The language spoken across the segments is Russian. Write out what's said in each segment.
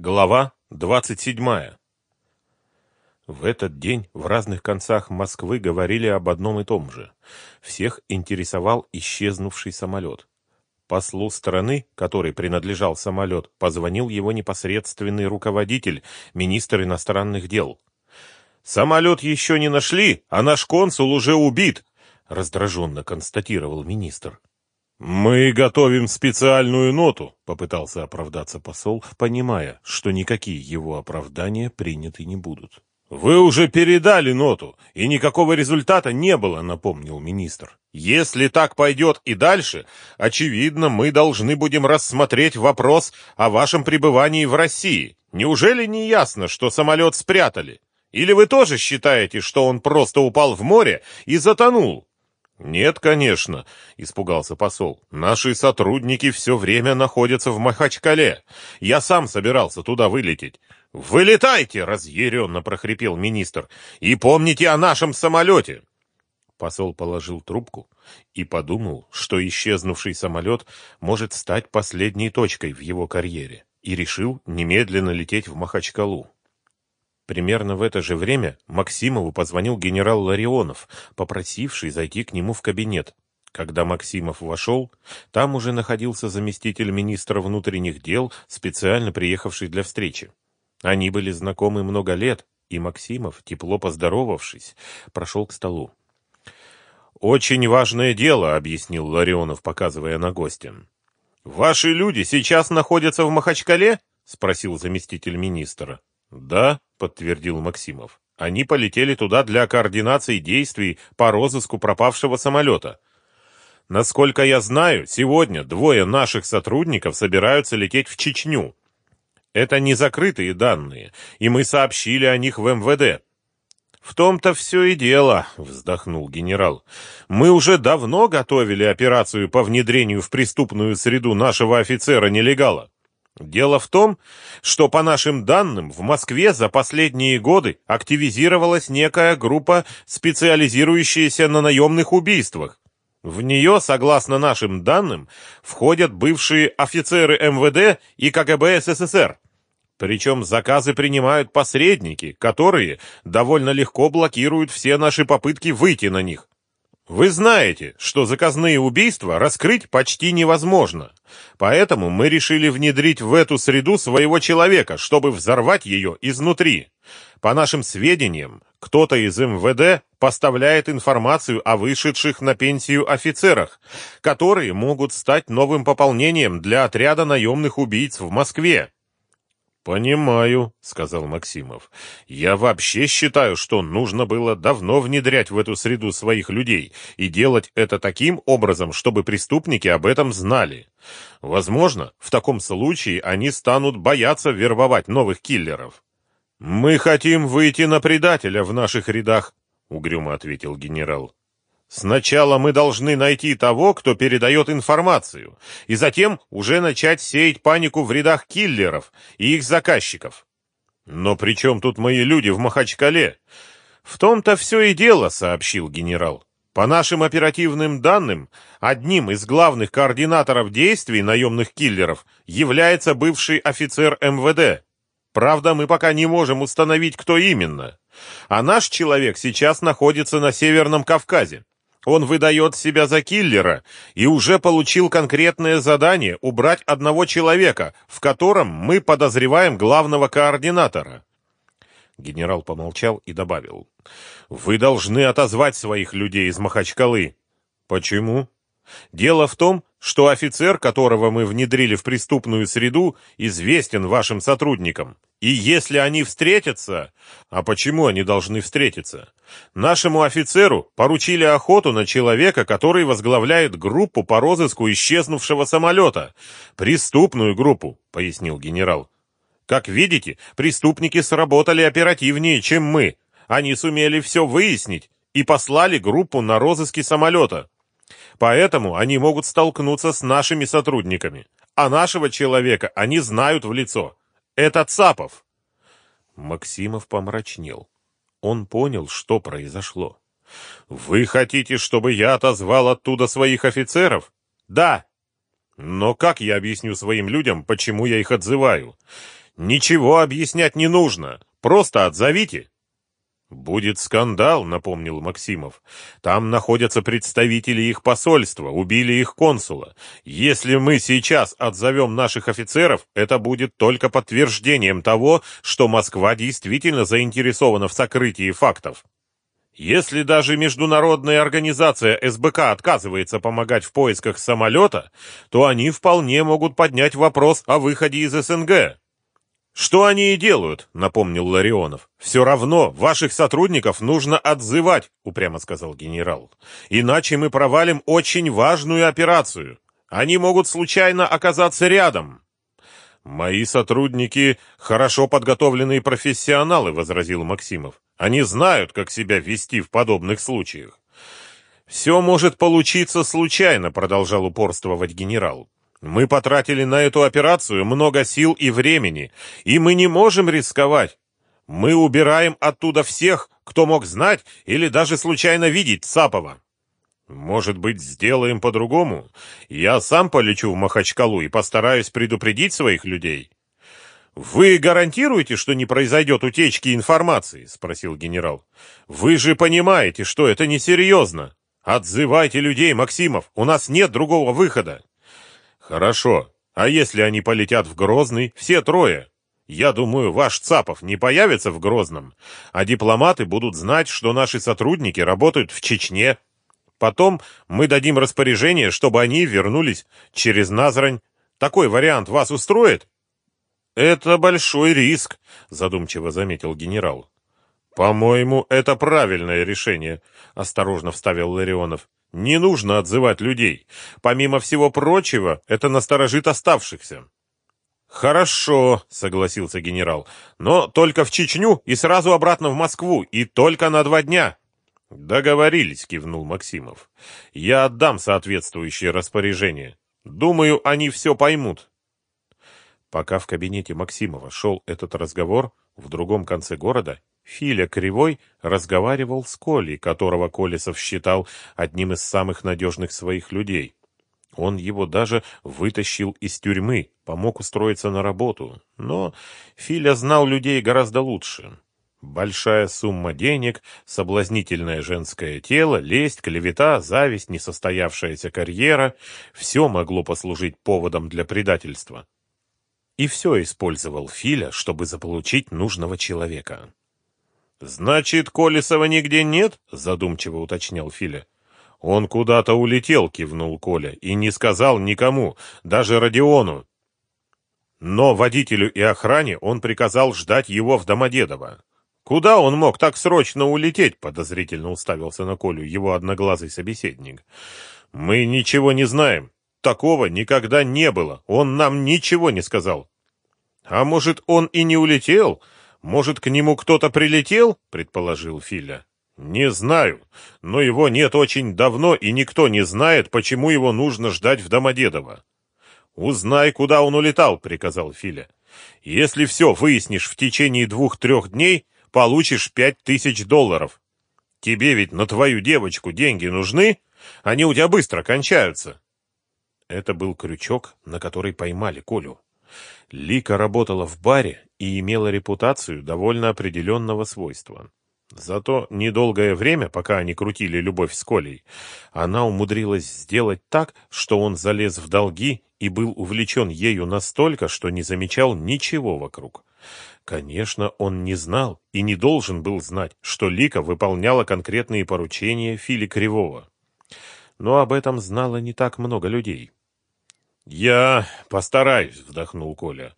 Глава 27. В этот день в разных концах Москвы говорили об одном и том же. Всех интересовал исчезнувший самолет. Послу страны, которой принадлежал самолет, позвонил его непосредственный руководитель, министр иностранных дел. «Самолет еще не нашли, а наш консул уже убит», — раздраженно констатировал министр. «Мы готовим специальную ноту», — попытался оправдаться посол, понимая, что никакие его оправдания приняты не будут. «Вы уже передали ноту, и никакого результата не было», — напомнил министр. «Если так пойдет и дальше, очевидно, мы должны будем рассмотреть вопрос о вашем пребывании в России. Неужели не ясно, что самолет спрятали? Или вы тоже считаете, что он просто упал в море и затонул?» «Нет, конечно», — испугался посол. «Наши сотрудники все время находятся в Махачкале. Я сам собирался туда вылететь». «Вылетайте!» — разъяренно прохрипел министр. «И помните о нашем самолете!» Посол положил трубку и подумал, что исчезнувший самолет может стать последней точкой в его карьере, и решил немедленно лететь в Махачкалу. Примерно в это же время Максимову позвонил генерал Ларионов, попросивший зайти к нему в кабинет. Когда Максимов вошел, там уже находился заместитель министра внутренних дел, специально приехавший для встречи. Они были знакомы много лет, и Максимов, тепло поздоровавшись, прошел к столу. «Очень важное дело», — объяснил Ларионов, показывая на гостя. «Ваши люди сейчас находятся в Махачкале?» — спросил заместитель министра. «Да», — подтвердил Максимов. «Они полетели туда для координации действий по розыску пропавшего самолета. Насколько я знаю, сегодня двое наших сотрудников собираются лететь в Чечню. Это не закрытые данные, и мы сообщили о них в МВД». «В том-то все и дело», — вздохнул генерал. «Мы уже давно готовили операцию по внедрению в преступную среду нашего офицера-нелегала. Дело в том, что по нашим данным в Москве за последние годы активизировалась некая группа, специализирующаяся на наемных убийствах. В нее, согласно нашим данным, входят бывшие офицеры МВД и КГБ СССР. Причем заказы принимают посредники, которые довольно легко блокируют все наши попытки выйти на них. Вы знаете, что заказные убийства раскрыть почти невозможно. Поэтому мы решили внедрить в эту среду своего человека, чтобы взорвать ее изнутри. По нашим сведениям, кто-то из МВД поставляет информацию о вышедших на пенсию офицерах, которые могут стать новым пополнением для отряда наемных убийц в Москве. «Понимаю», — сказал Максимов. «Я вообще считаю, что нужно было давно внедрять в эту среду своих людей и делать это таким образом, чтобы преступники об этом знали. Возможно, в таком случае они станут бояться вербовать новых киллеров». «Мы хотим выйти на предателя в наших рядах», — угрюмо ответил генерал. Сначала мы должны найти того, кто передает информацию, и затем уже начать сеять панику в рядах киллеров и их заказчиков. Но при чем тут мои люди в Махачкале? В том-то все и дело, сообщил генерал. По нашим оперативным данным, одним из главных координаторов действий наемных киллеров является бывший офицер МВД. Правда, мы пока не можем установить, кто именно. А наш человек сейчас находится на Северном Кавказе. Он выдает себя за киллера и уже получил конкретное задание убрать одного человека, в котором мы подозреваем главного координатора. Генерал помолчал и добавил. «Вы должны отозвать своих людей из Махачкалы». «Почему?» Дело в том, что офицер, которого мы внедрили в преступную среду, известен вашим сотрудникам. И если они встретятся... А почему они должны встретиться? Нашему офицеру поручили охоту на человека, который возглавляет группу по розыску исчезнувшего самолета. Преступную группу, пояснил генерал. Как видите, преступники сработали оперативнее, чем мы. Они сумели все выяснить и послали группу на розыски самолета. Поэтому они могут столкнуться с нашими сотрудниками. А нашего человека они знают в лицо. Это Цапов. Максимов помрачнел. Он понял, что произошло. Вы хотите, чтобы я отозвал оттуда своих офицеров? Да. Но как я объясню своим людям, почему я их отзываю? Ничего объяснять не нужно. Просто отзовите. «Будет скандал», — напомнил Максимов. «Там находятся представители их посольства, убили их консула. Если мы сейчас отзовем наших офицеров, это будет только подтверждением того, что Москва действительно заинтересована в сокрытии фактов. Если даже международная организация СБК отказывается помогать в поисках самолета, то они вполне могут поднять вопрос о выходе из СНГ». «Что они и делают», — напомнил Ларионов. «Все равно ваших сотрудников нужно отзывать», — упрямо сказал генерал. «Иначе мы провалим очень важную операцию. Они могут случайно оказаться рядом». «Мои сотрудники — хорошо подготовленные профессионалы», — возразил Максимов. «Они знают, как себя вести в подобных случаях». «Все может получиться случайно», — продолжал упорствовать генерал. Мы потратили на эту операцию много сил и времени, и мы не можем рисковать. Мы убираем оттуда всех, кто мог знать или даже случайно видеть Цапова. Может быть, сделаем по-другому? Я сам полечу в Махачкалу и постараюсь предупредить своих людей. Вы гарантируете, что не произойдет утечки информации? спросил генерал. Вы же понимаете, что это несерьезно. Отзывайте людей, Максимов. У нас нет другого выхода. Хорошо. А если они полетят в Грозный, все трое? Я думаю, ваш Цапов не появится в Грозном, а дипломаты будут знать, что наши сотрудники работают в Чечне. Потом мы дадим распоряжение, чтобы они вернулись через Назрань. Такой вариант вас устроит? Это большой риск, задумчиво заметил генерал. По-моему, это правильное решение, осторожно вставил Ларионов. Не нужно отзывать людей. Помимо всего прочего, это насторожит оставшихся. Хорошо, согласился генерал. Но только в Чечню и сразу обратно в Москву, и только на два дня. Договорились, кивнул Максимов. Я отдам соответствующее распоряжение. Думаю, они все поймут. Пока в кабинете Максимова шел этот разговор, в другом конце города Филя Кривой разговаривал с Колей, которого Колесов считал одним из самых надежных своих людей. Он его даже вытащил из тюрьмы, помог устроиться на работу. Но Филя знал людей гораздо лучше. Большая сумма денег, соблазнительное женское тело, лесть, клевета, зависть, несостоявшаяся карьера — все могло послужить поводом для предательства. И все использовал Филя, чтобы заполучить нужного человека. «Значит, Колесова нигде нет?» — задумчиво уточнил Филя. «Он куда-то улетел», — кивнул Коля, — «и не сказал никому, даже Родиону». Но водителю и охране он приказал ждать его в Домодедово. «Куда он мог так срочно улететь?» — подозрительно уставился на Колю его одноглазый собеседник. «Мы ничего не знаем. Такого никогда не было. Он нам ничего не сказал». «А может, он и не улетел?» Может, к нему кто-то прилетел?» — предположил Филя. «Не знаю, но его нет очень давно, и никто не знает, почему его нужно ждать в Домодедово». «Узнай, куда он улетал», — приказал Филя. «Если все выяснишь в течение двух-трех дней, получишь пять тысяч долларов. Тебе ведь на твою девочку деньги нужны? Они у тебя быстро кончаются». Это был крючок, на который поймали Колю. Лика работала в баре и имела репутацию довольно определенного свойства. Зато недолгое время, пока они крутили любовь с Колей, она умудрилась сделать так, что он залез в долги и был увлечен ею настолько, что не замечал ничего вокруг. Конечно, он не знал и не должен был знать, что Лика выполняла конкретные поручения Фили Кривого. Но об этом знало не так много людей. «Я постараюсь», — вздохнул Коля.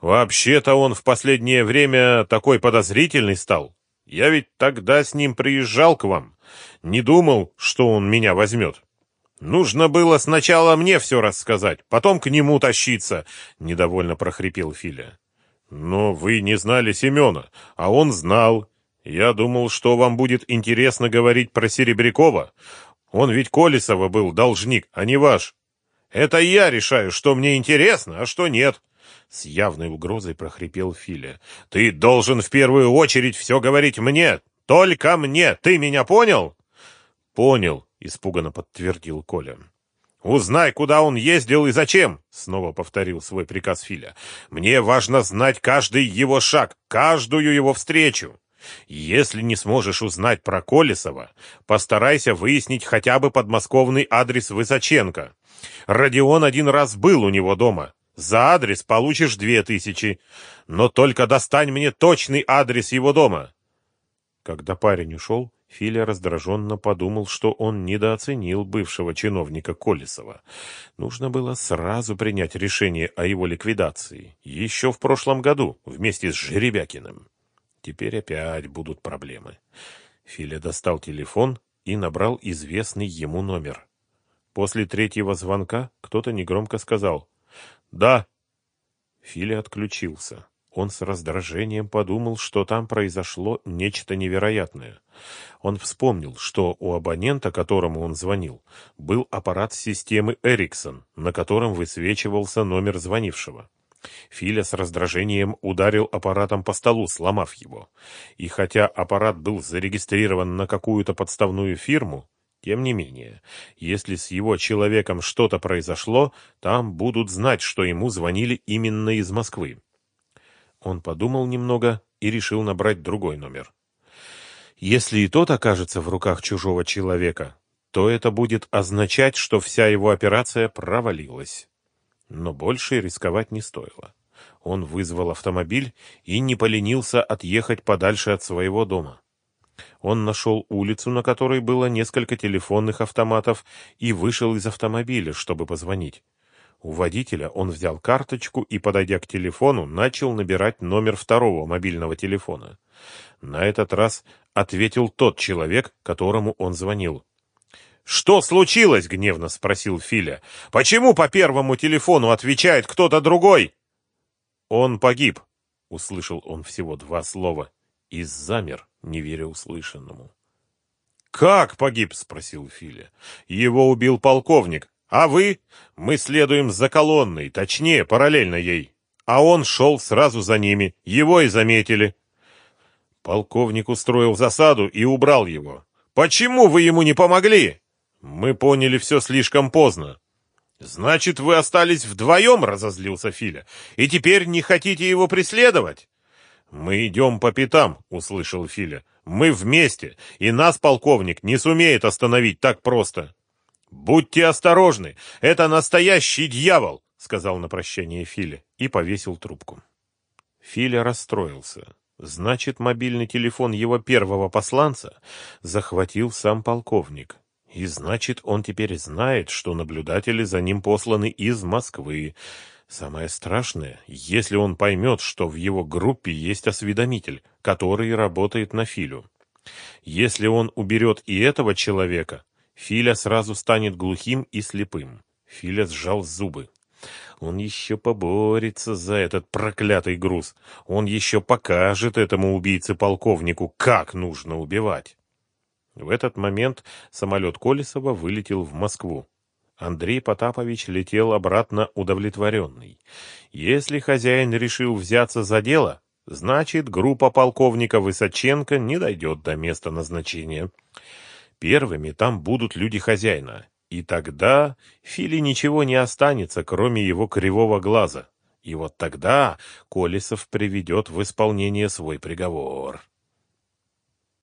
«Вообще-то он в последнее время такой подозрительный стал. Я ведь тогда с ним приезжал к вам. Не думал, что он меня возьмет. Нужно было сначала мне все рассказать, потом к нему тащиться», — недовольно прохрипел Филя. «Но вы не знали Семена, а он знал. Я думал, что вам будет интересно говорить про Серебрякова. Он ведь Колесова был должник, а не ваш». Это я решаю, что мне интересно, а что нет. С явной угрозой прохрипел Филя. Ты должен в первую очередь все говорить мне, только мне. Ты меня понял? Понял, испуганно подтвердил Коля. «Узнай, куда он ездил и зачем!» — снова повторил свой приказ Филя. «Мне важно знать каждый его шаг, каждую его встречу. Если не сможешь узнать про Колесова, постарайся выяснить хотя бы подмосковный адрес Высоченко. Родион один раз был у него дома. За адрес получишь две тысячи, но только достань мне точный адрес его дома». Когда парень ушел, Филя раздраженно подумал, что он недооценил бывшего чиновника Колесова. Нужно было сразу принять решение о его ликвидации, еще в прошлом году, вместе с Жеребякиным. Теперь опять будут проблемы. Филя достал телефон и набрал известный ему номер. После третьего звонка кто-то негромко сказал «Да». Филя отключился. Он с раздражением подумал, что там произошло нечто невероятное. Он вспомнил, что у абонента, которому он звонил, был аппарат системы Эриксон, на котором высвечивался номер звонившего. Филя с раздражением ударил аппаратом по столу, сломав его. И хотя аппарат был зарегистрирован на какую-то подставную фирму, тем не менее, если с его человеком что-то произошло, там будут знать, что ему звонили именно из Москвы. Он подумал немного и решил набрать другой номер. Если и тот окажется в руках чужого человека, то это будет означать, что вся его операция провалилась. Но больше рисковать не стоило. Он вызвал автомобиль и не поленился отъехать подальше от своего дома. Он нашел улицу, на которой было несколько телефонных автоматов, и вышел из автомобиля, чтобы позвонить. У водителя он взял карточку и, подойдя к телефону, начал набирать номер второго мобильного телефона. На этот раз ответил тот человек, которому он звонил. «Что случилось?» — гневно спросил Филя. «Почему по первому телефону отвечает кто-то другой?» «Он погиб», — услышал он всего два слова, и замер, не веря услышанному. «Как погиб?» — спросил Филя. «Его убил полковник. А вы? Мы следуем за колонной, точнее, параллельно ей. А он шел сразу за ними, его и заметили. Полковник устроил засаду и убрал его. Почему вы ему не помогли? Мы поняли все слишком поздно. Значит, вы остались вдвоем, разозлился Филя, и теперь не хотите его преследовать? Мы идем по пятам, услышал Филя. Мы вместе, и нас полковник не сумеет остановить так просто. «Будьте осторожны! Это настоящий дьявол!» — сказал на прощание Филя и повесил трубку. Филя расстроился. Значит, мобильный телефон его первого посланца захватил сам полковник. И значит, он теперь знает, что наблюдатели за ним посланы из Москвы. Самое страшное, если он поймет, что в его группе есть осведомитель, который работает на Филю. Если он уберет и этого человека, Филя сразу станет глухим и слепым. Филя сжал зубы. Он еще поборется за этот проклятый груз. Он еще покажет этому убийце-полковнику, как нужно убивать. В этот момент самолет Колесова вылетел в Москву. Андрей Потапович летел обратно удовлетворенный. Если хозяин решил взяться за дело, значит, группа полковника Высоченко не дойдет до места назначения. Первыми там будут люди хозяина, и тогда Филе ничего не останется, кроме его кривого глаза. И вот тогда Колесов приведет в исполнение свой приговор.